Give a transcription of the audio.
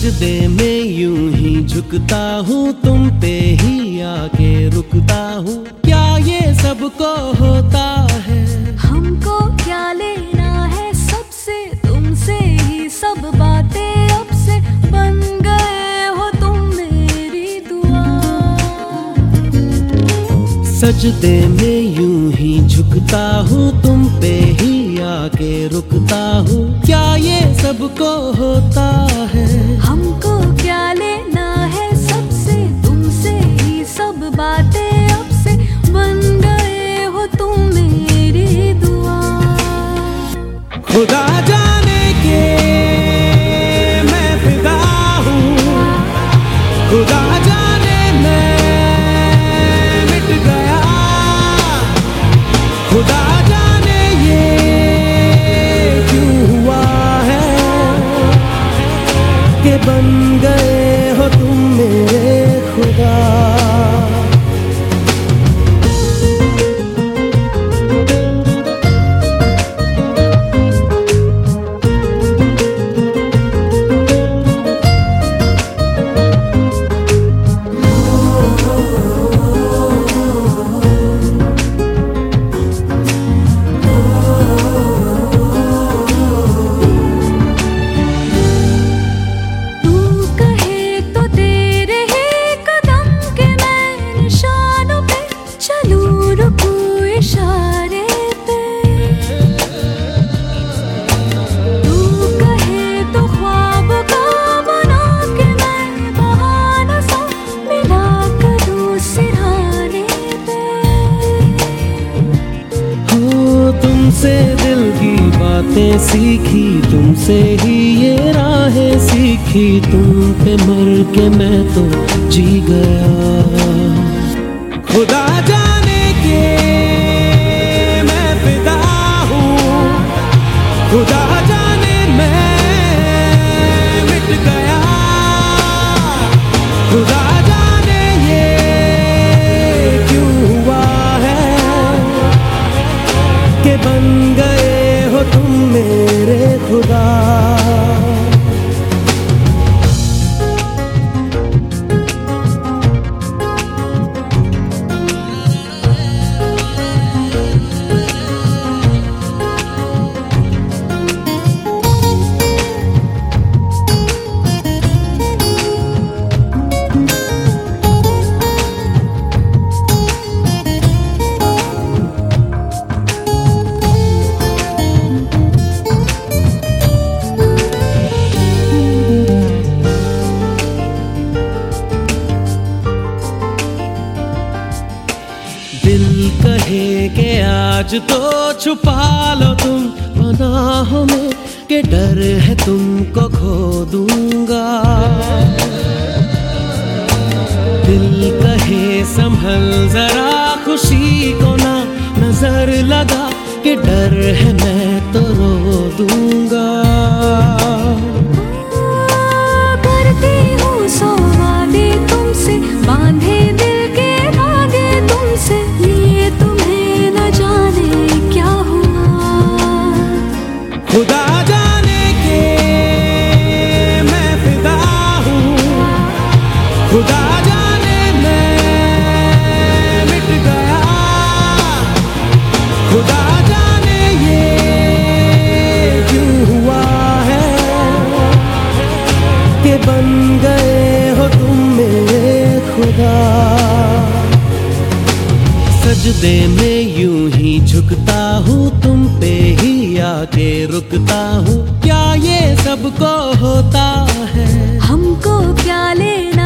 सजदे में यूँ ही झुकता हूँ तुम पे ही आके रुकता हूँ। क्या ये सबको होता है? हमको क्या लेना है? सबसे तुमसे ही सब बातें अब से बन गए हो तुम मेरी दुआ। सजदे में यूँ ही झुकता हूँ तुम पे ही आके रुकता हूँ। क्या ये सबको होता है? खुदा जाने के मैं फिदा हूँ। खुदा जाने मैं मिट गया। खुदा जाने ये क्यों हुआ है कि बन गए हो तुम मेरे खुदा? तुमसे दिल की बातें सीखी, तुमसे ही ये राहें सीखी। तुम पे मर के मैं तो जी गया। खुदा जाने के बन गए हो तुम मेरे खुदा। दिल कहे के आज तो छुपा लो तुम पनाहों में के डर है तुमको खो दूँगा। दिल कहे संभल, जरा खुशी को ना नज़र लगा के डर है मैं तो रो दूँगा। सजदे में यूँ ही झुकता हूँ, तुम पे ही आके रुकता हूँ। क्या ये सबको होता है? हमको क्या लेना